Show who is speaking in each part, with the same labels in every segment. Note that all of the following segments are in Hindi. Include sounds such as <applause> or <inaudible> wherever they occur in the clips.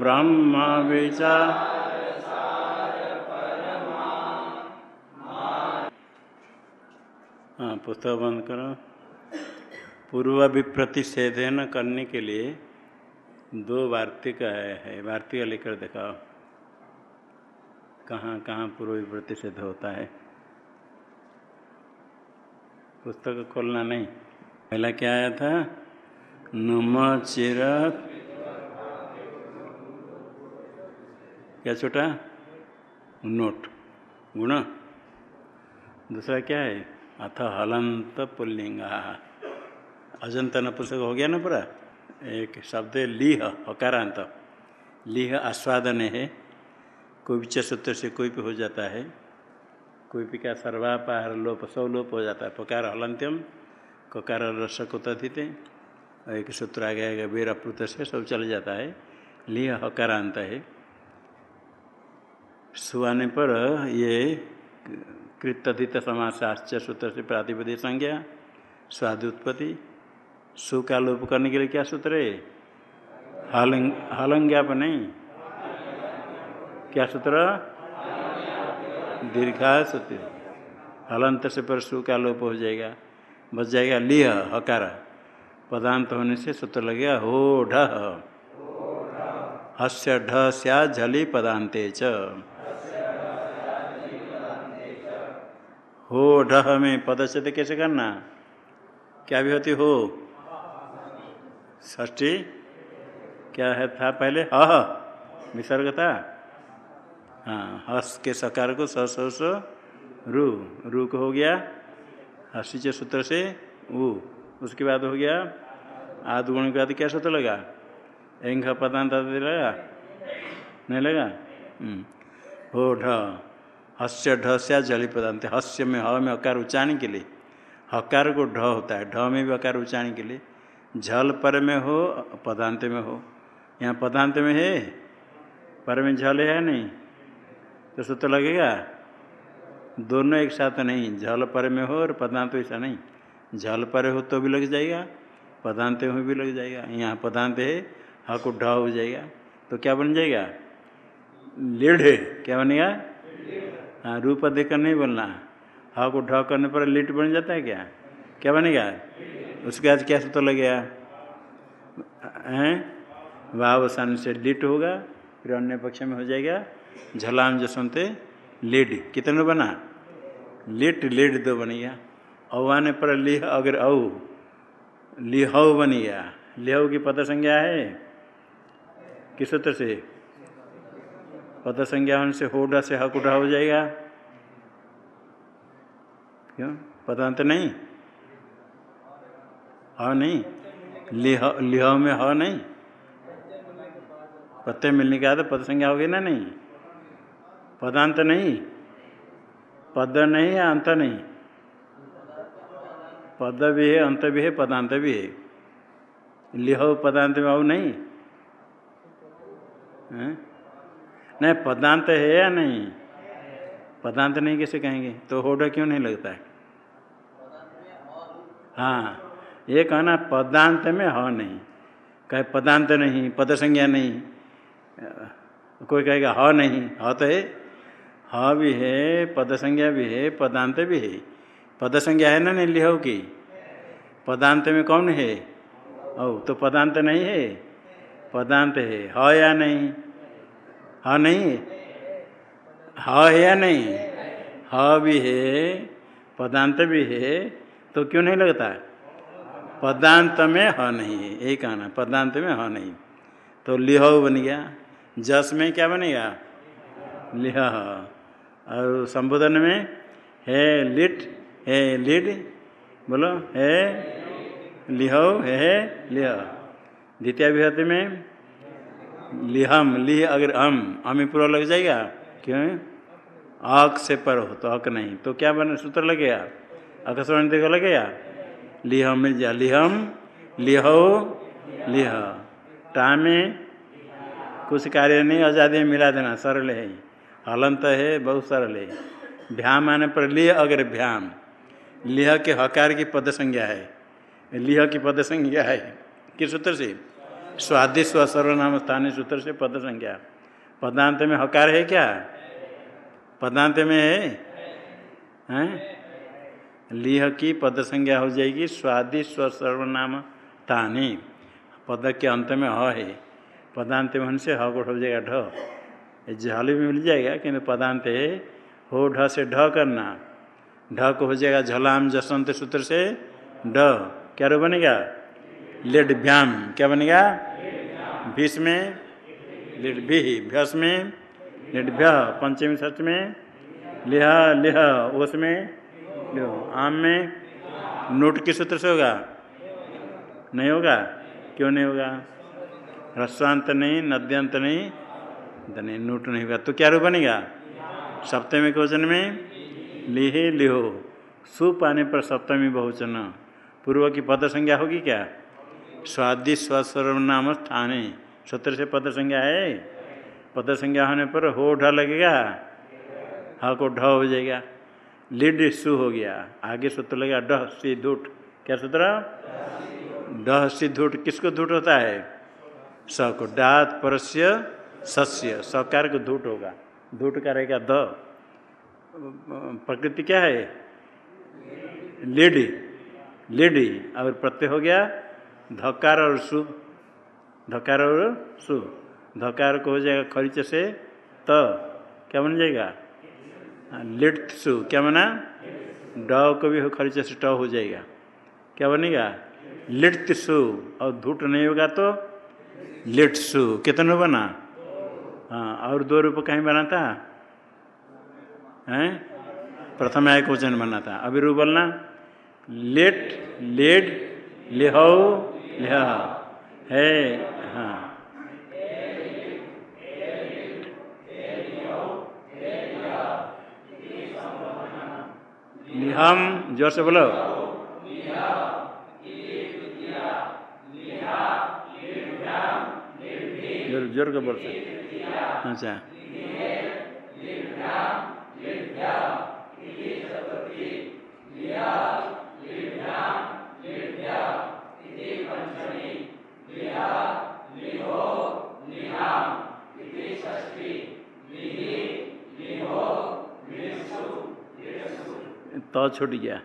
Speaker 1: ब्रह्म विचार हाँ पुस्तक बंद करो। पूर्व विप्रतिषेधन करने के लिए दो वार्तिक है वार्तिक लेकर दिखाओ। कहाँ कहाँ पूर्व विप्रतिषेध होता है? पुस्तक खोलना नहीं। पहला क्या आया था? नुम चिर क्या छोटा? नोट। गुण। दूसरा क्या है? अथ हलंत पुल्लिंगा। अजंत नपुस्तक हो गया ना पूरा? एक शब्द है, लीह, हकारांत। लीह आस्वादन है। कोई भी सूत्र से कोई भी हो जाता है। कोई भी का सर्वापार लोप सौ लोप हो जाता है। पकार हलंत्यम, ककार रसक तथित एक सूत्र आ गया वीर अप्रुत से सब चल जाता है। लीह हकारांत है। सुआने पर ये कृतधित समासाश्च सूत्र से प्रातिपदी संज्ञा, स्वाद उत्पत्ति सु का लोप करने के लिए क्या सूत्र है? हलंग, हलंग्याप नहीं। क्या सूत्र? दीर्घा सूत्र हलंत से पर सु का लोप हो जाएगा। बच जाएगा लिह, हकार। पदांत होने से सूत्र लगेगा हो ढ हस्य ढ स्या झली पदांते च। हो, ढह में पदच्छेद कैसे करना? क्या भी होती हो? ष्टी क्या है था पहले? ह विसर्ग था हाँ हस के सकार को स स रू। रू को हो गया हसी सूत्र से ऊ उसके बाद हो गया आध गुण के बाद क्या सूत्र लगा? एंग पदांत लगा? नहीं लगा? हो, ढ। हस्य, ढ से जली पदांत हस्य में ह में अकार उच्चारण के लिए। हकार को ढ होता है। ढ में भी अकार उच्चारण के लिए। झल पर में हो पदांत में हो। यहाँ पदांत में है? पर में झल है नहीं? तो सूत्र लगेगा। दोनों एक साथ नहीं। झल पर में हो और पदांत ऐसा नहीं। झल पर हो तो भी लग जाएगा। पदांत में भी लग जाएगा। यहाँ पदांत है, हा को ढ हो जाएगा। तो क्या बन जाएगा? लेढ़ क्या बनेगा? हाँ रूप देखकर नहीं बोलना। हा को ढ करने पर लिट बन जाता है क्या? क्या बनेगा? उसके आज क्या सूत्र लगेगा हैं? वावसान से लिट होगा, फिर अन्य पक्ष में हो जाएगा झलाम जो सुनते, लिड। कितने बना? लिट, लिड दो बन गया। औवाने पर लिह अगर औ, लिहौ बन गया। लिहौ की पद संज्ञा है? किस सूत्र से? पद संज्ञा होने से होडा से हकुडा हो जाएगा। क्यों? पदांत नहीं। ह नहीं। लिह लिह में ह नहीं। प्रत्यय मिलने के बाद पद संज्ञा होगी ना नहीं? पदांत नहीं। पद नहीं या अंत नहीं। पद भी है, अंत भी है, पदांत भी है। लिह पदांत में आओ नहीं। है? नहीं, पदांत है या नहीं? पदांत नहीं कैसे कहेंगे? तो होडा क्यों नहीं लगता है? हाँ ये कहना पदांत में ह नहीं। कहे पदांत नहीं पद संज्ञा नहीं। कोई कहेगा, ह नहीं, ह तो है। ह भी है पद संज्ञा भी है, पदांत भी है। पद संज्ञा है ना नहीं लिहो की? पदांत में कौन है? ओ तो पदांत नहीं है। पदांत है, ह या नहीं? ह नहीं? ह है या नहीं? ह भी है, पदांत भी है तो क्यों नहीं लगता? पदांत में ह नहीं है, यही कहना, पदांत में ह नहीं। तो लिह बन गया। जस में क्या बनेगा? लिह। और संबोधन में है लिट, है लिड, बोलो, है लिहो, है लिह। द्वितीय विभूति में लिहम, लिह अगर अम अमी पूरा लग जाएगा? क्यों? अक से पर हो तो अक नहीं। तो क्या बने, सूत्र लगेगा अकस्मरण देखो लगेगा लिहम मिल जाए लिहम, लिहो, लिह। टा में कुछ कार्य नहीं, आज़ादी मिला देना, सरल है। हलंत है, बहुत सरल है। भ्याम आने पर लिह अगर भ्याम। लिह के हकार की पद संज्ञा है। लिह की पद संज्ञा है। किस सूत्र से? स्वादि स्वसर्वनाम स्थानीय सूत्र से पद संज्ञा। पदांत में हकार है क्या? पदांत में है? हैं? लिह की पद संज्ञा हो जाएगी स्वादि स्वसर्वनाम तानी। पद के अंत में ह है। पदांत में से ह को हो जाएगा ढ। झाली में मिल जाएगा, किंतु पदांत है हो ढ से ढ करना। ढ को हो जाएगा झलाम जसंत सूत्र से ढ। क्या बनेगा? लेड भ्याम क्या बनेगा? भीष में लेड भी भ्यस में लेड पंचमी सच में लिह लिह ओस में आम में नोट के सूत्र से होगा? नहीं होगा? क्यों नहीं होगा? ह्रस्वांत नहीं, नद्यंत नहीं धनी नोट नहीं होगा। तो क्या रूप बनेगा? सप्तमी क्वेश्चन में, लिहे, लिहो। सु पाने पर सप्तमी बहुचन। पूर्व की पद संज्ञा होगी क्या? स्वादि स्वस्वरनाम स्थाने। सूत्र से पद संज्ञा है? पद संज्ञा होने पर हो ढ लगेगा, हा को ढ हो जाएगा। लिड सु हो गया। आगे सूत्र लगेगा डह सी धूट क्या सूत्र? डह सी धूट किसको धूट होता है? स को डात, परस्य, सस्य। सकार को धूट होगा। धूट का रहेगा द। प्रकृति क्या है? लेडी। लेडी। और प्रत्यय हो गया धकार और सु। धकार और सु। धकार को हो जाएगा खरीच से त। क्या बन जाएगा? लिट सु। क्या बना? ड को भी खरीच से ट हो जाएगा। क्या बनेगा? लिट सु। और धूट नहीं होगा तो लिट सु। कितने बना? हाँ और दो रूप कहीं बना था हैं? प्रथम आय क्वेश्चन बना था अभी रूप बोलना। लेट लेड, लेहो लेह है हाँ। लिहम ज़ोर से बोलो। ज़ोर ज़ोर के बोल सकते अच्छा। छूट गया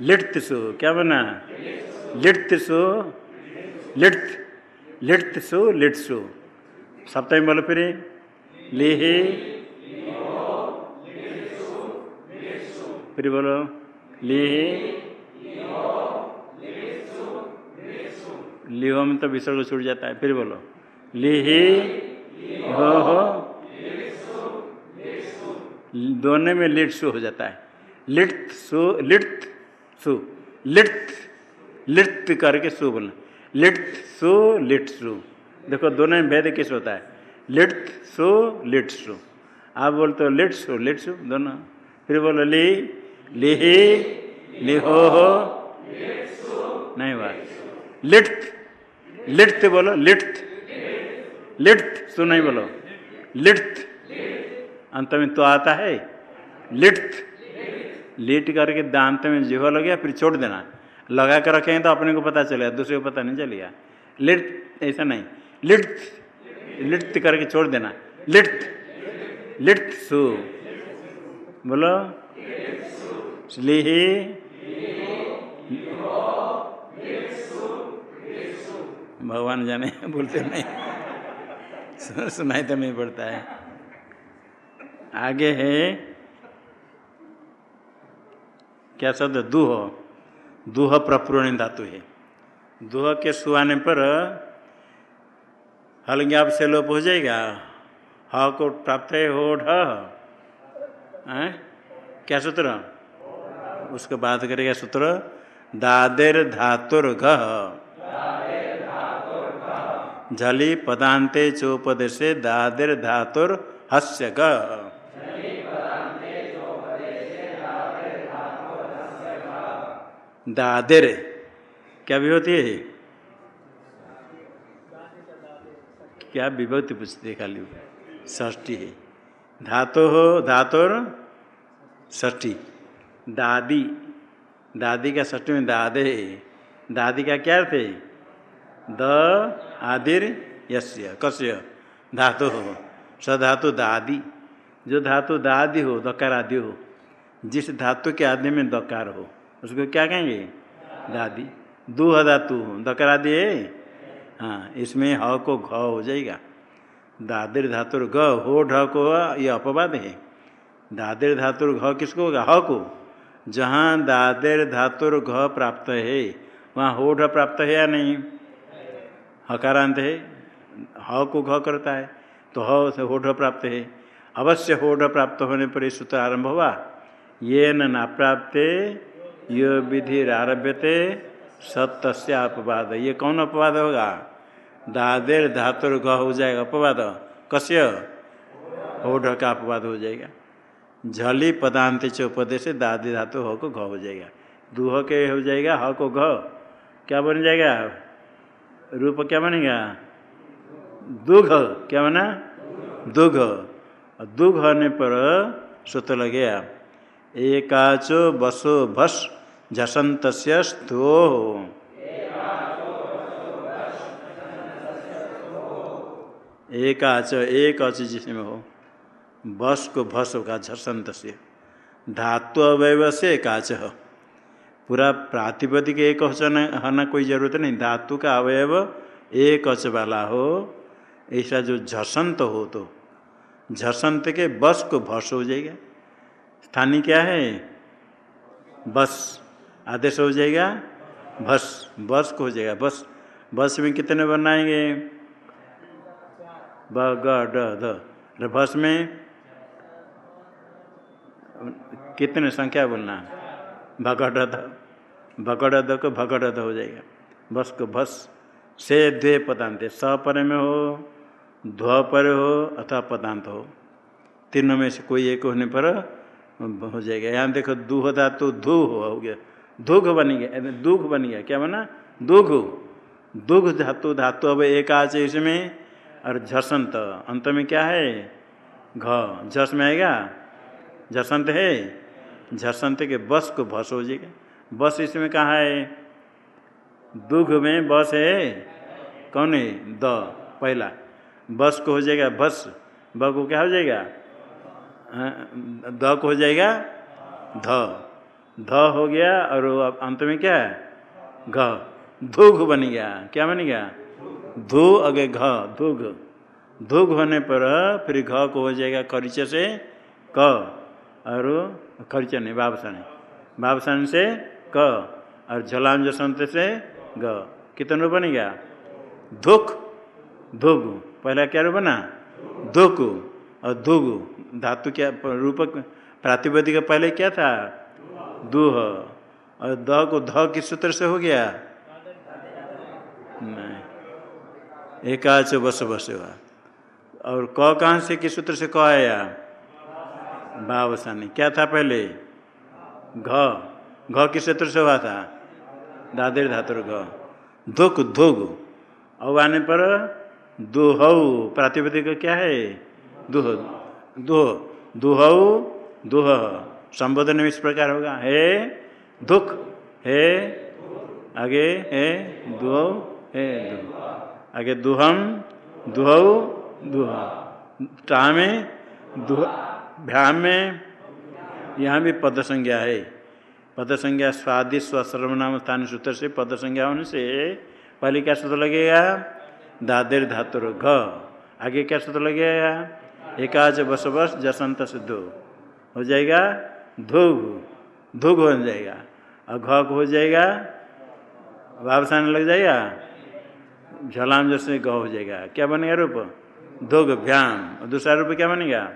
Speaker 1: लिट सु, क्या बना? लिट सु लिट लिट सु लिट सु। सप्तमी बोलो फिर। लेहे, फिर बोलो, लेहे, लिहो में तो विसर्ग छूट जाता है, फिर बोलो। लेहे दोनों में लिट सु हो जाता है। लिट सु लिट सु लिट लिट करके सु बोलना। लिट सु लिट सु। देखो, दोनों में भेद किस होता है? लिट सु लिट सु। आप बोलते हो लिट सु लिट सु, दोनों। फिर बोलो ली, लिही, लिहो हो। नहीं हुआ। लिट लिट बोलो लिट लिट सु नहीं बोलो। लिट अंत में तो आता है। लिट लिट करके दांत में जिहो लग गया, फिर छोड़ देना। लगा कर रखेंगे तो अपने को पता चलेगा, दूसरे को पता नहीं चलेगा। लिट, ऐसा नहीं। लिट लिट करके छोड़ देना। लिट लिट सु। बोलो। लिही। भगवान जाने, <laughs> बोलते नहीं। <laughs> सुनाई तो नहीं पड़ता है। आगे है। क्या शब्द? दूह। दूह प्रपूर्ण धातु है। दूह के सुहाने पर हलग्याप से लोप हो जाएगा। ह को प्राप्त है हो? ढ क्या सूत्र? उसको बात करेगा सूत्र, दादेर धातुर घ। झली पदांते चोपदेशे दादेर धातुर हस्य ग दादेर। क्या विभूति है क्या विभूति पूछते खाली? ष्टी है। धातो हो धातुर ष्टी दादी। दादी का ष्टी में दादे दादी का क्या अर्थ है? द आदिर यस्य, कस्य? धातु हो। सधातु दादी। जो धातु दादी हो, दकार आदि हो। जिस धातु के आदि में दकार हो। उसको क्या कहेंगे? दादी। दूह धातु दकार आदि है हाँ इसमें ह को घ हो जाएगा। दादिर धातुर घ, हो ढ को ये अपवाद है। दादिर धातुर घ किसको होगा? ह को। जहाँ दादिर धातुर घ प्राप्त है, वहाँ हो ढ प्राप्त है या नहीं? हकारांत है। ह को घ करता है। तो ह से होढ़ प्राप्त है। अवश्य होढ़ प्राप्त होने पर सूत्र आरंभ हुआ। ये न प्राप्ते यो विधि आरभ्यते सत्य अपवाद। ये कौन अपवाद होगा? दादेर धातुर घ हो जाएगा अपवाद। कस्य? होढ़ का अपवाद हो जाएगा। झली पदांत चौपदे से दादी धातु हो को घ हो जाएगा। दूह के हो जाएगा, ह को घ। क्या बन जाएगा? रूप क्या बनेगा? दुघ। क्या बना? दुघ। दुघ होने पर सूत्र लग गया। एकाचो बसो भस झसंत स्थो एकाच एक अच जिसमें हो बस को भस होगा झसंत से धातु अवयव से एकाच पूरा प्रातिपदिक एक वचन होना कोई ज़रूरत नहीं। धातु का अवयव एक अच वाला हो। ऐसा जो झसंत हो तो झसंत के बस को भस हो जाएगा। स्थानीय क्या है? बस। आदेश हो जाएगा, बस। बस को हो जाएगा, बस। बस में कितने बनाएँगे ब, ग बस में कितने संख्या बोलना? भगड़ भगड़ को भगड़ हो जाएगा। बस को बस। से द्वे पदांत। स पर में हो ध्व पर हो अथवा पदांत हो। तीनों में से कोई एक होने पर हो जाएगा। यहाँ देखो, दूह धातु धू हो गया। दुख बन गया दुख बन गया। क्या बना? दुख। दुख धातु धातु अब एक आज इसमें, और झसंत अंत में क्या है? घ। झस में आएगा? झसंत है? झसंत के बस को भस हो जाएगा। बस इसमें कहाँ है? दुख में बस है। कौन है? द। पहला। बस को हो जाएगा, बस। ब को क्या हो जाएगा? द को हो जाएगा? ध। ध हो गया और अंत में क्या है? घ। धुघ बन गया। क्या बन गया? धू अगे घ, धुघ। धुघ होने पर फिर घ को हो जाएगा खरीच से क। और खरीच नहीं, बाबसन बाबसन से क। और झलाम जसंत से ग। कितने रूप बन गया? धुक धुग पहला क्या रूप बना? धुक और धुग धातु क्या रूप प्रातिपदिक पहले क्या था? दूह। और द को ध किस सूत्र से हो गया? नहीं। एकाच बस बस हुआ। और क कहाँ से, किस सूत्र से क आया? बावसानी क्या था पहले? घ। घ किस सूत्र से हुआ था? दादेर धातुर घ। धुक धुग और आने पर दुह, प्रातिपदिक क्या है? दुह दुह दुह दुह। संबोधन में इस प्रकार होगा, हे दुख, हे आगे, हे दुह हे दुह। आगे दुहम, दुह दुह। टा में दुह, भ्याम में यहाँ भी पद संज्ञा है। पद संज्ञा स्वादि स्वश्रम स्थान सूत्र से पद संज्ञा होने से पहले क्या सूत्र लगेगा? दादेर धातुर घ। आगे क्या सूत्र लगेगा? एकाच बस बस जसंत सिद्ध। हो जाएगा धुग। धुग हो जाएगा। और घ हो जाएगा वापसान लग जाएगा झलाम जैसे ग हो जाएगा। क्या बनेगा रूप? धुग, भ्याम। और दूसरा रूप क्या बनेगा?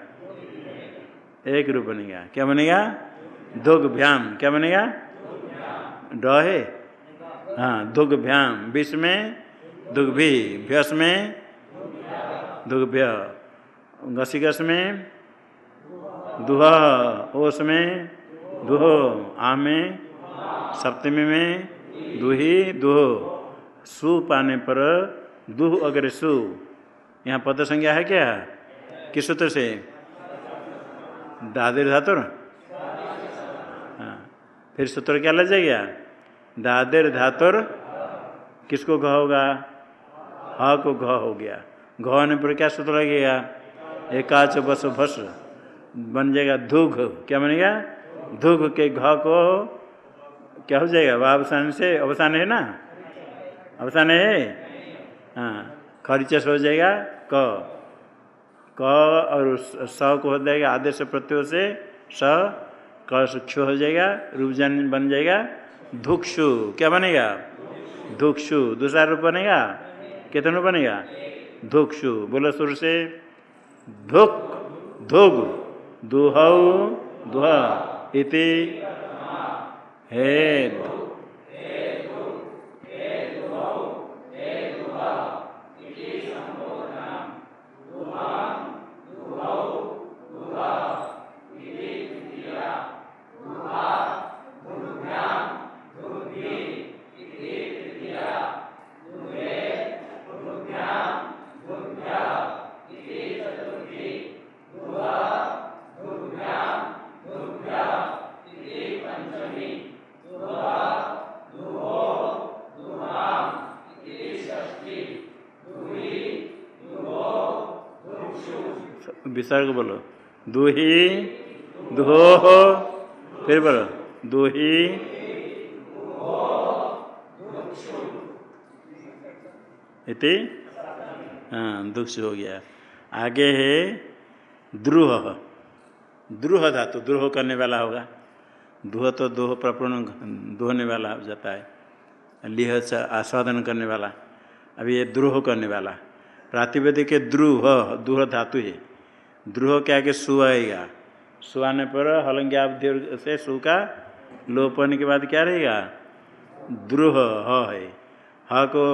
Speaker 1: एक रूप बनेगा। क्या बनेगा? धुग, भ्याम। क्या बनेगा? ड है? हाँ दुग भ्याम। विष में दुग्भी भ्यस में दुग्भ्य घसीघस में दुह, ओस में दुह आम में सप्तमी में दुही, दुह। सु पाने पर दुह अगर सु। यहाँ पद संज्ञा है क्या? किस सूत्र से? दादिर धातुर। हाँ फिर सूत्र क्या लग जाएगा? दादेर धातुर किसको घ होगा? ह को घ हो गया। घ होने पर क्या सूत्र लगेगा? एकाच बस भस बन जाएगा धुघ क्या बनेगा? धुघ के घ को क्या हो जाएगा? वह अवसान से अवसान है ना? अवसान है? हाँ खरीचस हो जाएगा क। क और स को हो जाएगा आदेश प्रत्यय से स। क्षु हो जाएगा रूपजन बन जाएगा धुक्षु। क्या बनेगा? धुक्षु। दूसरा रूप बनेगा? कितने रूप बनेगा? धुक्षु। बोलो सुर से। धुक धुग दुह दुह इति हे विसर्ग बोलो। दुही दो फिर बोलो। दुही, इति? हाँ हो गया। आगे है द्रुह। द्रुह धातु, द्रोह करने वाला होगा। दुह तो दोह प्रपूर्ण, दोहने वाला हो जाता है। लिह आस्वादन करने वाला। अभी ये द्रोह करने वाला। प्रातिवेदिक द्रुह, दुह धातु है। क्या के सु आएगा? सु आने पर हलंग्याब से सु का लोपन के बाद क्या रहेगा? द्रुह ह है। ह को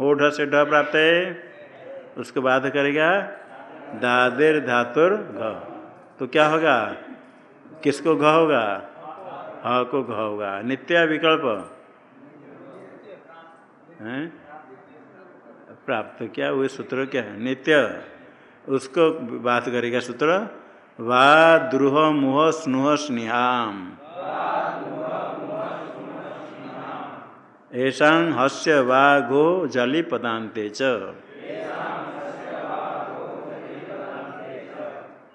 Speaker 1: होठ से ढ प्राप्त है। उसके बाद करेगा दादेर धातुर घ। तो क्या होगा? किसको घ होगा? ह को घ होगा। नित्य विकल्प। प्राप्त क्या? वो सूत्र क्या है? नित्य। उसको बात करेगा सूत्र, वा द्रुह मुह स्नुह स्नेहाम। ऐसा हस्य वा घो जली पदांते च।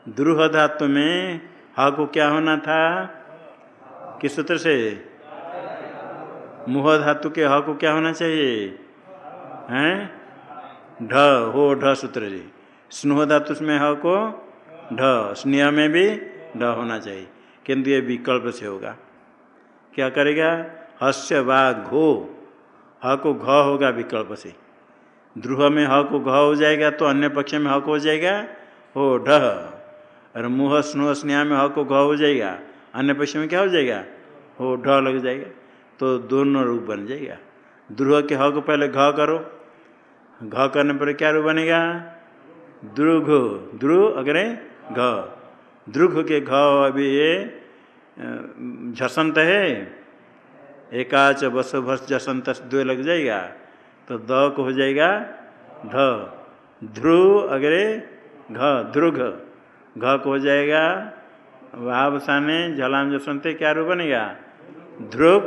Speaker 1: द्रुह धातु में ह को क्या होना था? किस सूत्र से? मुह धातु के ह को क्या होना चाहिए? हैं? ढ, हो ढ सूत्र जी। स्नुह धातु में ह को ढ, स्नेह में भी ढ होना चाहिए। किंतु ये विकल्प से होगा। क्या करेगा? हस्य वा घो। ह को घ होगा विकल्प से। ध्रुव में ह को घ हो जाएगा तो अन्य पक्ष में ह को हो जाएगा? हो ढ। और मुह, स्नुह, स्नेह में ह को घ हो जाएगा। अन्य पक्ष में क्या हो जाएगा? हो ढ लग जाएगा। तो दोनों रूप बन जाएगा। ध्रुव के ह को पहले घ करो। घ करने पर क्या रूप बनेगा? द्रुघ ध्रुव अग्रे घ। द्रुघ के घ अभी ये झसंत है। एकाच बस भस जसंत दो लग जाएगा तो द को हो जाएगा ध। ध्रुव अग्रे घ ध्रुघ घ को हो जाएगा वावसाने झलाम जसंत क्या रूप बनेगा? ध्रुक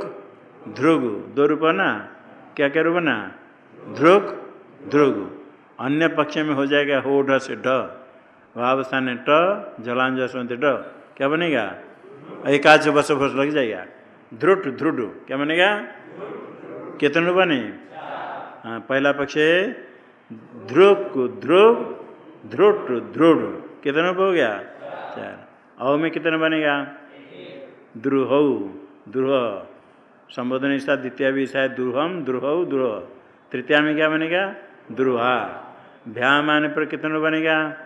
Speaker 1: ध्रुग दो रूप ना क्या क्या रूप बना? ध्रुक ध्रुग अन्य पक्ष में हो जाएगा हो, ढ से ढ। वावसाने ट झलाम जसंत ड क्या बनेगा? एकाच बस भस लग जाएगा। ध्रुट, ध्रुड। क्या बनेगा? कितने बने? हाँ पहला पक्ष ध्रुक ध्रुव ध्रुट, ध्रुड। कितने हो गया? चार। अव में कितने बनेगा? द्रुह द्रुह संबोधन ईसा द्वितीय भी ईसा द्रुहम द्रुह द्रुह तृतीया में क्या बनेगा? द्रुहा भ्याम आने पर कितने बनेगा?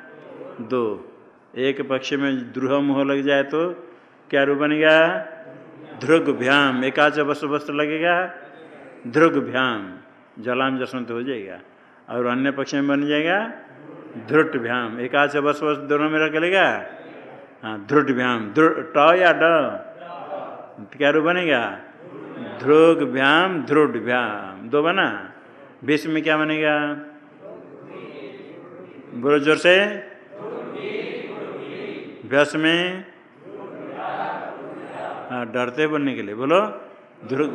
Speaker 1: दो। एक पक्ष में द्रुह मुह लग जाए तो क्या रूप बनेगा? ध्रुग भ्याम। एकाच वस्तु वस्त्र लगेगा? ध्रुग भ्याम। जलाम जसंत हो जाएगा। और अन्य पक्ष में बन जाएगा? ध्रुट भ्याम। एकाच वस्तु वस्त्र दोनों में रख लेगा? हाँ ध्रुट भ्याम। ट या ड? क्या रूप बनेगा? ध्रुग भ्याम ध्रुट भ्याम। दो बना। बीच में क्या बनेगा? बोलो ज़ोर से? भ्यस में? हाँ डरते बनने के लिए। बोलो। ध्रुव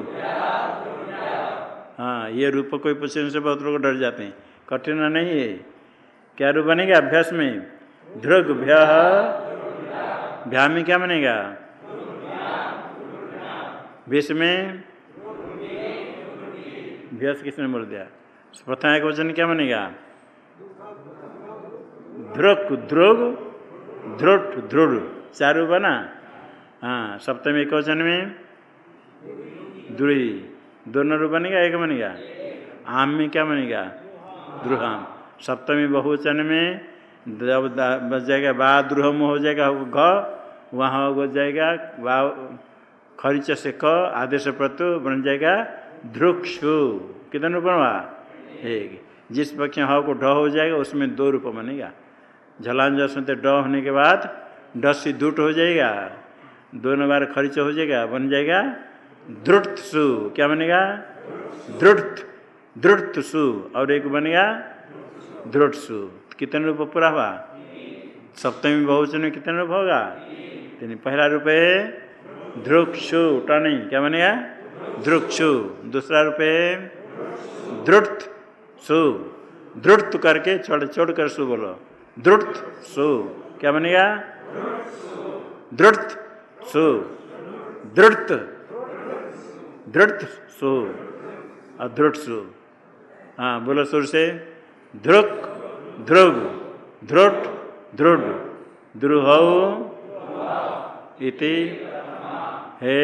Speaker 1: हाँ ये रूप कोई पूछने से बहुत लोग डर जाते हैं। कठिन नहीं है। क्या रूप बनेगा? अभ्यास में। ध्रुग भ्य भ्या में क्या बनेगा? विष में? भ्यस किसने बोल दिया? प्रथम एक वचन क्या बनेगा? ध्रुक ध्रुव ध्रुट ध्रुड़ चारू बना। हाँ सप्तमी एक वचन में द्रुही दोनों रूप बनेगा, एक बनेगा? आम में क्या बनेगा? द्रुहाम सप्तमी बहुवचन में जब बच जाएगा, बा द्रुहम हो जाएगा घ, वहाँ हो जाएगा बा खरीच से क, आदेश प्रत्यु बन जाएगा, ध्रुक्षु। कितने रूप हुआ एक। जिस पक्ष ह को ढ हो जाएगा, उसमें दो रूप बनेगा। झलांज सुनते ड होने के बाद ड से दुट हो जाएगा, दोनों बार खर्च हो जाएगा, बन जाएगा द्रुट सु क्या बनेगा? द्रुट सु और एक बनेगा द्रुट सु कितने रूप पूरा हुआ? सप्तमी बहुचन में कितने रूप होगा? तीन। पहला रूप है ध्रुक्षु टर्निंग क्या बनेगा? ध्रुक्षु दूसरा रूप है द्रुट सु द्रुट करके छोड़ छोड़ कर सु बोलो। द्रुट सु। क्या बनेगा? द्रुट सु। दृढ़ दृढ़ सु। अदृढ़ सु। हाँ बोलो सुर से। ध्रुक ध्रुव ध्रुट दृढ़ द्रुह इति हे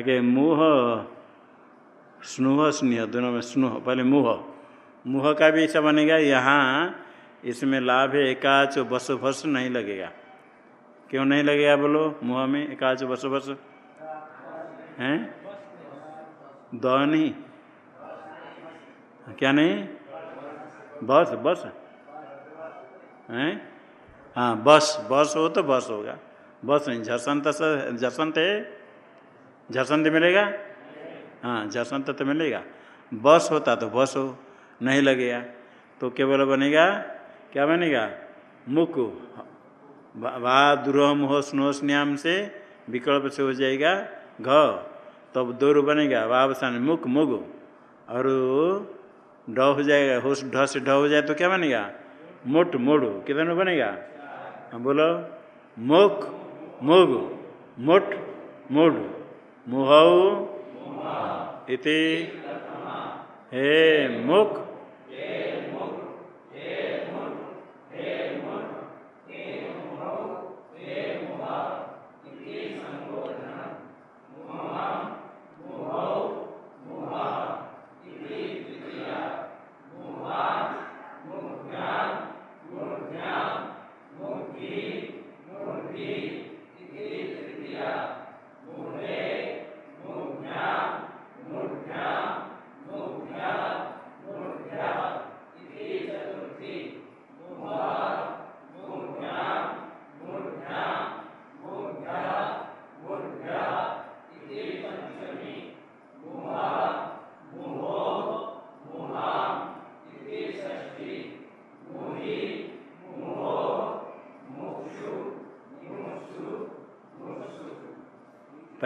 Speaker 1: आगे मुह स्नुह स्नेह दोनों में स्नुह पहले मुह मुह का भी ऐसा बनेगा यहाँ इसमें लाभ है एकाच बस भस नहीं लगेगा क्यों नहीं लगेगा बोलो मुह में एकाच बस भस हैं द नहीं क्या नहीं बस बस हैं हाँ बस बस हो तो बस होगा बस नहीं झसंत झसंत है झसंत मिलेगा? हाँ झसंत तो मिलेगा। बस होता तो बस हो, नहीं लगेगा। तो केवल बनेगा? क्या बनेगा? मुख वा दुरोह मोह स्नो स्न्याम से विकल्प से हो जाएगा घ। तब दो रू बनेगा वावसान मुख मुग। और ढ हो जाएगा होश ढ से ढ हो जाए तो क्या बनेगा? मुठ मोड़ू। कितने बनेगा? हाँ बोलो। मुख मुग। मुठ मुड। मुह इति हे मुख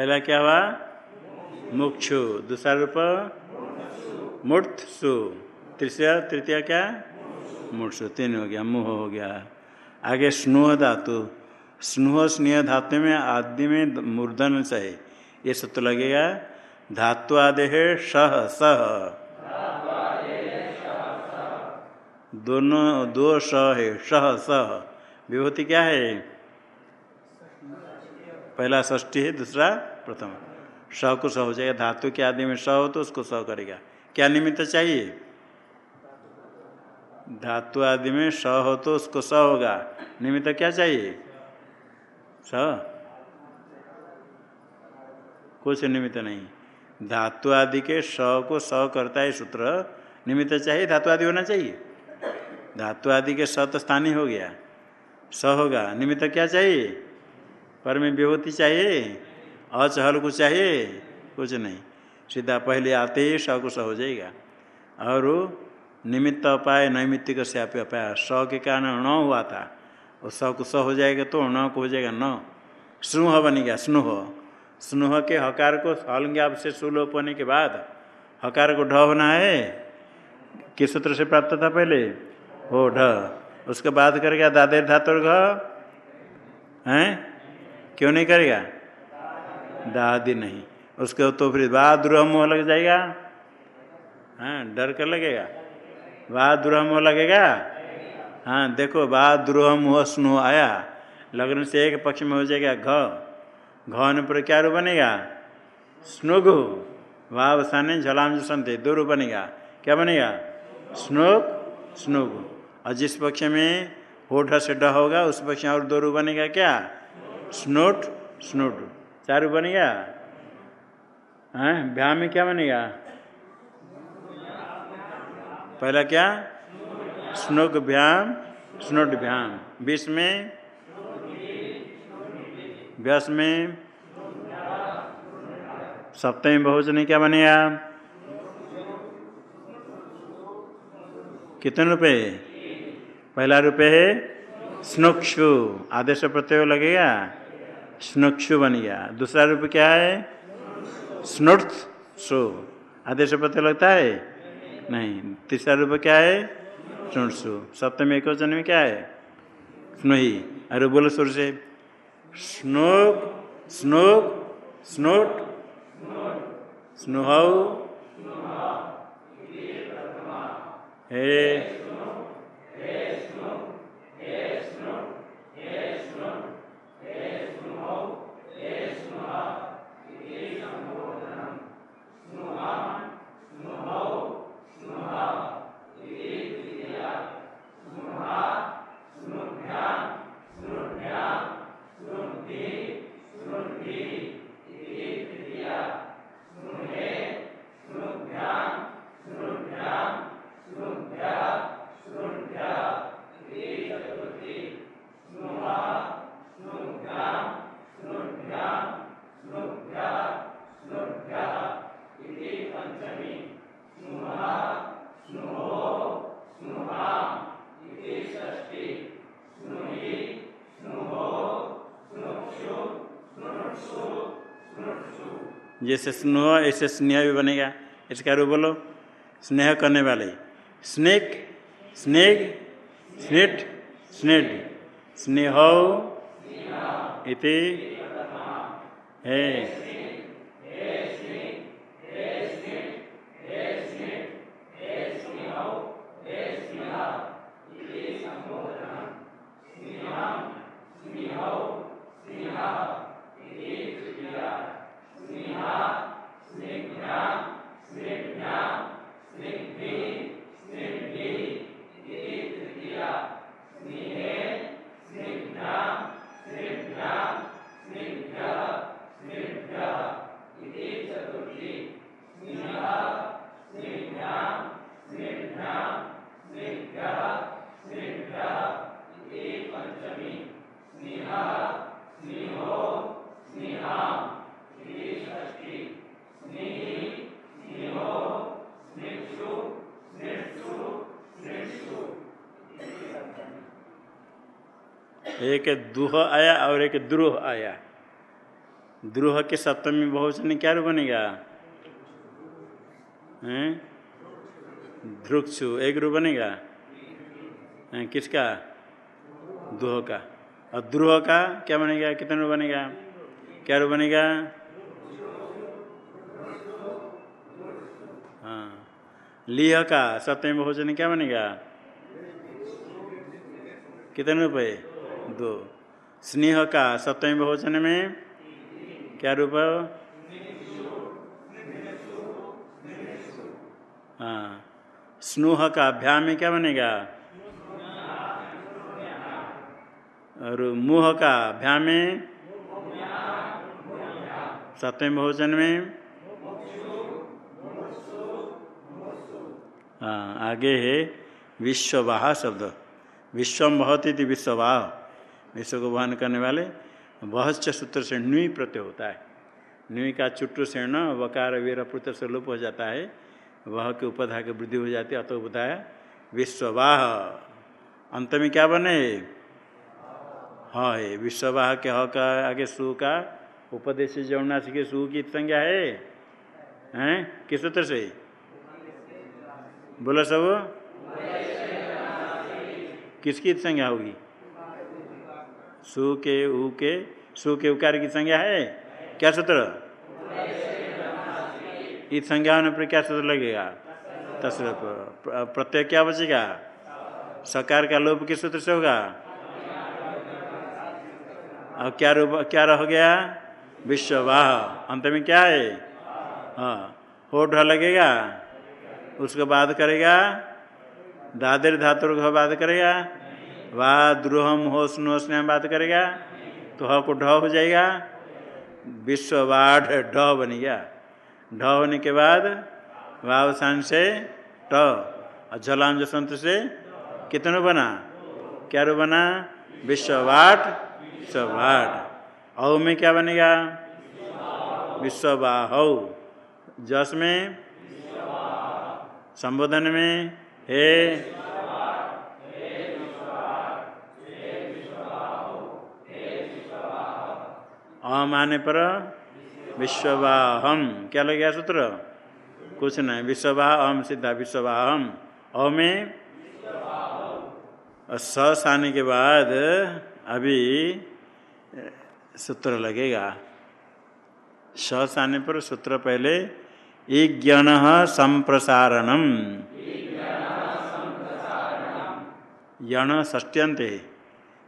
Speaker 1: पहला क्या हुआ? मुक्षु। दूसरा रूप? मूर्तसु तीसरा, तृतीय क्या? मूर्सु तीन हो गया, मुह हो गया। आगे स्नुह धातु। स्नुह, स्नेह धातु में आदि में मूर्धन से ये सत्य लगेगा। धातु आदि है सह सह। दोनों, दो स है सह सह। विभूति क्या है? पहला ष्टी है, दूसरा प्रथम। स को स हो जाएगा, धातु के आदि में स हो तो उसको स करेगा। क्या निमित्त चाहिए? धातु आदि में स हो तो उसको स होगा। निमित्त क्या चाहिए? स। कुछ निमित्त नहीं। धातु आदि के स को स करता है सूत्र। निमित्त चाहिए? धातु आदि होना चाहिए। धातु आदि के स तो स्थानीय हो गया। स होगा। निमित्त क्या चाहिए? पर में विभूति चाहिए अचहल को चाहिए, कुछ नहीं। सीधा पहले आते ही स को स हो जाएगा। और निमित्त अपाय नैमित्तिक से अपाय स के कारण न हुआ था। और स को स हो जाएगा तो न को हो जाएगा न। स्नुह बन गया, स्नुह। स्नुह के हकार को हलंग्याप से सुलोप होने के बाद, हकार को ढ होना है। किस सूत्र से प्राप्त था पहले? हो ढ। उसके बाद करेगा दादेर धातुर घ। हैं? क्यों नहीं करेगा? दादी नहीं। उसके तो फिर बा द्रोह मुँह लग जाएगा। हाँ डर कर लगेगा। बा द्रोह मुँह लगेगा? हाँ देखो बा द्रोह मुँह स्नो आया। लगने से एक पक्ष में हो जाएगा घ। घन पर क्या रूप बनेगा? स्नुग। वाव साने झलाम संते दो रूप बनेगा। क्या बनेगा? स्नोक स्नुग। और जिस पक्ष में होठ से ड होगा, उस पक्ष में और दो रूप बनेगा क्या? स्नोट स्नोट। चारू बनेगा हैं? भ्याम में क्या बनेगा पहला क्या? स्नोक भ्याम स्नोट भ्याम बीस में? व्यास में? सप्तमी बहुजन क्या बनेगा कितने रुपए? पहला रुपये है स्नुक्षु। आदेश प्रत्यय लगेगा? स्नुक्षु बन गया दूसरा रूप क्या है? स्नुर्थ सु। आदेश प्रत्यय लगता है? नहीं। तीसरा रूप क्या है? स्नुषु सप्तम एक वचन में क्या है? स्नुही। अरे बोलो सुर से। स्नोक स्नोक स्नोट। स्नुह। हे जैसे स्नेह ऐसे स्नेह भी बनेगा। इसका रूप बोलो, स्नेह करने वाले। स्नेक स्नेक स्नेट स्नेट स्नेह, इति, है। एक दुह आया और एक द्रोह आया। द्रोह के सप्तमी बहुवचन क्या रूप बनेगा? ध्रुक्षु एक रूप बनेगा? किसका? दुह का। और द्रोह का क्या बनेगा? कितने रूप बनेगा? क्या रूप बनेगा? हाँ। लिह का सप्तमी बहुवचन क्या बनेगा? कितने रुपये दो। स्नेह का सप्तमी बहुवचन में क्या रूप है? हाँ। स्नूह का अभ्याम में क्या बनेगा? और मुह का अभ्याम में सप्तम बहुवचन में हाँ आगे है विश्ववाह शब्द। विश्वम बहुत विश्ववाह। विश्व को वहन करने वाले वहच सूत्र से नुई प्रत्यय होता है। नुई का चुट्टू से न वकार वीर पुत्र से लुप हो जाता है। वह के उपधा की वृद्धि हो जाती है, अतो बताया, विश्ववाह। अंत में क्या बने? हाँ है विश्ववाह के ह का, आगे सु का उपदेश जौनाशी के सु की संज्ञा है। हैं? किस सूत्र से? बोलो सब? किसकी संज्ञा होगी? सु के उ के सु के उकार की संज्ञा है? क्या सूत्र? इस संज्ञा होने पर क्या सूत्र लगेगा? तस प्रत्यय क्या बचेगा? सकार का लोप किस सूत्र से होगा? और क्या रूप, क्या रह गया? विश्ववाह। अंत में क्या है? हाँ। होठ लगेगा? उसको बाद करेगा? दादर धातु बाद करेगा? वाह द्रोहम हो स्नो स्नेह बात करेगा? तो ह को ढ हो जाएगा। विश्ववाढ़ ढ बन गया। ढ होने के बाद वावसान से ट झलाम जसंत से कितनों बना? क्या रू बना? विश्ववाट विश्ववाट औ में क्या बनेगा? विश्ववाह जस में? संबोधन में? हे अम आने पर विश्ववाहम। क्या लग गया सूत्र? कुछ नहीं। विश्ववाह अहम सिद्धा विश्ववाहम। अ में सस आने के बाद अभी सूत्र लगेगा। सस आने पर सूत्र पहले ज्ञान संप्रसारणम। यण ष्ट्यंत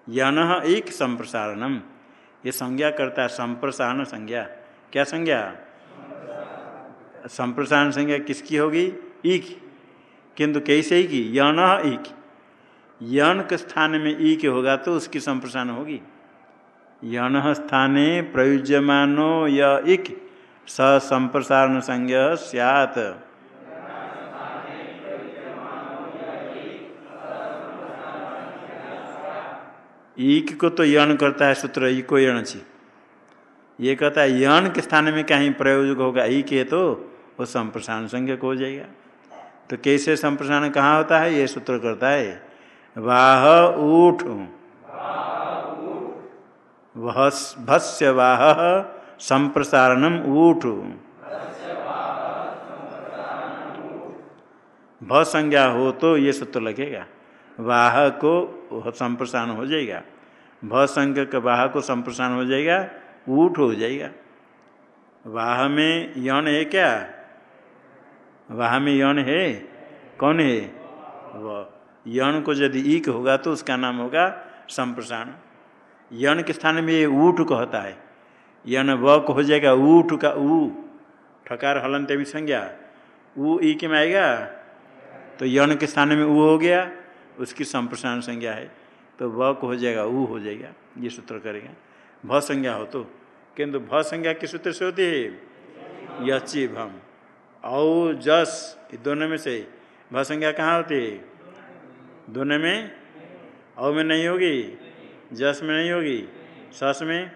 Speaker 1: यण एक संप्रसारणम। ये संज्ञा करता है संप्रसारण संज्ञा। क्या संज्ञा? संप्रसारण संज्ञा किसकी होगी? ईक किंतु कैसे ही की? यण ईक यण के स्थान में ईक होगा तो उसकी संप्रसारण होगी। यण स्थाने प्रयुज्यमानो य इक स संप्रसारण संज्ञा सियात। ईक को तो यण करता है सूत्र ई को यण छी ये कहता है, यण के स्थान में कहीं प्रयोजक होगा ई के तो वो संप्रसारण संज्ञक हो जाएगा। तो कैसे संप्रसारण कहाँ होता है? ये सूत्र करता है, वाह ऊठ। भस्य वाह संप्रसारणम ऊठ। भ संज्ञा हो तो ये सूत्र लगेगा। वाह को संप्रसारण हो जाएगा। भ संज्ञ के वाह को संप्रसारण हो जाएगा ऊट हो जाएगा। वाह में यौन है क्या? वाह में यौन है? कौन है? वह यौन को यदि ईक होगा तो उसका नाम होगा संप्रसारण। यण के स्थान में ये ऊठ कहता है। यन व को हो जाएगा ऊट का ऊ। ठकार हलनते में संज्ञा। ऊ ई के में आएगा तो यौन के स्थान में ऊ हो गया। उसकी संप्रसारण संज्ञा है तो व को हो जाएगा ऊ हो जाएगा, ये सूत्र करेगा। भ संज्ञा हो तो किंतु भ संज्ञा किस सूत्र से होती है? यची भम औ, जस दोनों में से भ संज्ञा कहाँ होती है? दोनों में? औ में नहीं होगी, जस में नहीं होगी, सस में?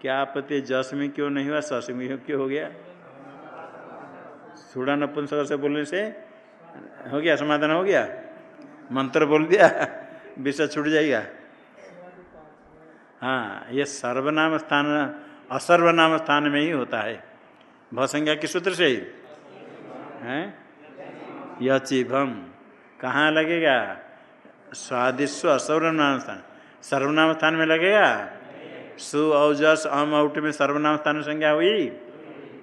Speaker 1: क्या आपत्ति जस में क्यों नहीं हुआ, सस में क्यों हो गया? सूढ़ा नपुंसक से बोलने से हो गया, समाधान हो गया? मंत्र बोल दिया विषय छूट जाएगा। हाँ ये सर्वनाम स्थान, असर्वनाम स्थान में ही होता है। भसंज्ञा किस सूत्र से हैं। यचिभम। कहाँ लगेगा? स्वादिस्व असर्वनाम स्थान। सर्वनाम स्थान में लगेगा? सु औजस अम औट में सर्वनाम स्थान संज्ञा हुई।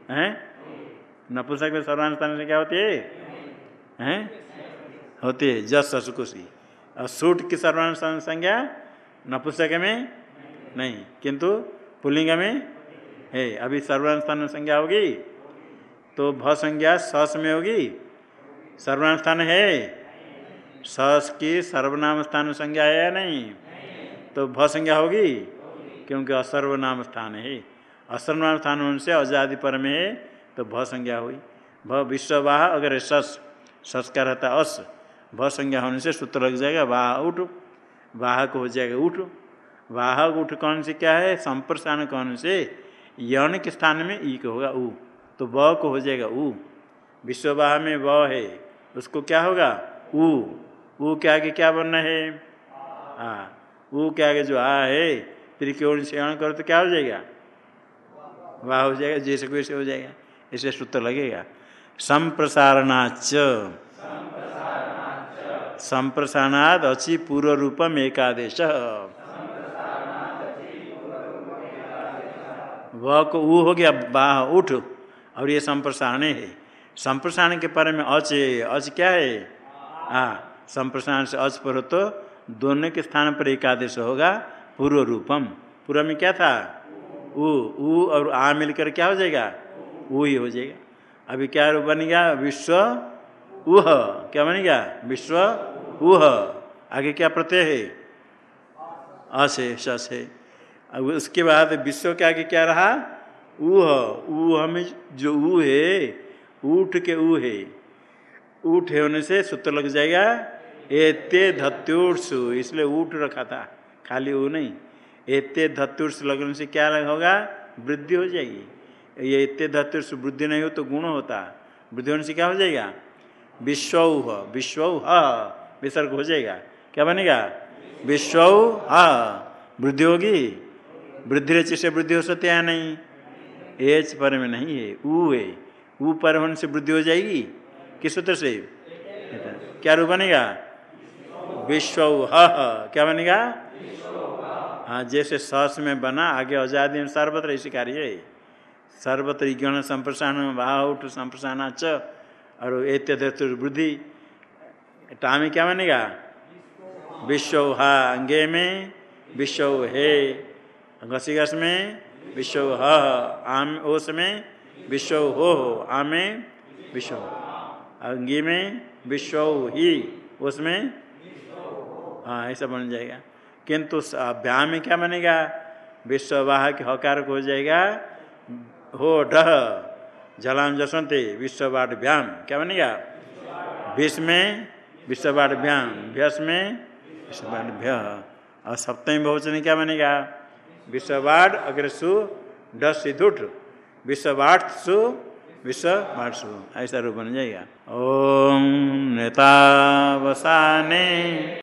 Speaker 1: है? नपुंसक में सर्वनाम स्थान संज्ञा होती है। हैं? होती है, जस ससुकुशी और सूट की सर्वनाम संज्ञा नपुस्तक में नहीं, किंतु पुलिंग में है। अभी सर्वनाम संज्ञा होगी तो भ संज्ञा सस में होगी। सर्वनाम स्थान है? सस की सर्वनाम स्थान संज्ञा है या नहीं? तो भ संज्ञा होगी, क्योंकि असर्वनाम स्थान है। असर्वनाम स्थान से अजादि पर में है तो भ संज्ञा हुई। भ विश्ववाह, अगर सस सस का रहता अस भ संज्ञा होने से सूत्र लग जाएगा, वाह उठ। वाहक हो जाएगा, उठ। वाहक उठ कौन से क्या है? संप्रसारण कौन से? यौन के स्थान में ई को होगा ऊ तो व को हो जाएगा ऊ विश्ववाह में व है, उसको क्या होगा? ऊ ऊ के आगे क्या बनना है? आ। ऊ के आगे जो आ है, फिर से सेवन करो तो क्या हो जाएगा? वाह हो जाएगा जैसे वैसे हो जाएगा, ऐसे सूत्र लगेगा। संप्रसारणाच संप्रसारणाद अचि पूर्व रूपम एकादेश। वह को ऊ हो गया बाह उठ। और ये संप्रसारण है। संप्रसारण के पर में अच अच क्या है? हाँ संप्रसारण से अच पर हो तो दोनों के स्थान पर एकादेश होगा पूर्व रूपम पूर्व में क्या था? ऊ ऊ और आ मिलकर क्या हो जाएगा? ऊ ही हो जाएगा। अभी क्या रूप बन गया विश्व उह। क्या बनेगा विश्व उह। आगे क्या प्रत्यय है? असे सस है अब उसके बाद विश्व के आगे क्या रहा? ऊह ऊह में जो ऊ है, ऊठ के ऊ है। ऊठ होने से सूत्र लग जाएगा, एते धत्युर्सु इसलिए ऊठ रखा था, खाली ऊ नहीं। एते धत्युर्स लगने से क्या होगा? वृद्धि हो जाएगी। ये इतने धत्युर्स वृद्धि नहीं हो तो गुण होता। वृद्धि होने से क्या हो जाएगा? विश्व विश्व ह विसर्ग हो जाएगा। क्या बनेगा? विश्व ह वृद्धि होगी वृद्धि रचि से वृद्धि हो सकते या नहीं? एच पर में नहीं है, ऊ है। ऊ पर होने से वृद्धि हो जाएगी? किस सूत्र से? क्या रूप बनेगा? विश्व ह क्या बनेगा? हाँ जैसे सस में बना, आगे आज़ादी में सर्वत्र ऐसी कार्य है। सर्वत्र संप्रसारण बाहुट संप्रसारण, च। और एत्य वृद्धि टा में क्या बनेगा? विश्व हा अंगे में, विश्व हे घसी घस में, विश्व ह आम ओस में, विश्व हो हो आमे विश्व। अंगी में, विश्व ही उसमें हाँ ऐसा बन जाएगा। किंतु व्याम में क्या बनेगा? विश्ववाह के हकार हो जाएगा, हो डह जलाम जसंते विश्ववाड व्याम क्या बनेगा? विष में विश्ववाड व्याम भ्यस में विश्ववाड भ्य। और सप्तमी बहुचन क्या बनेगा? विश्ववाड अग्र सु डस सिद्धुठ विश्ववाठ सु। ऐसा रूप बन जाएगा। ओम नेता वसाने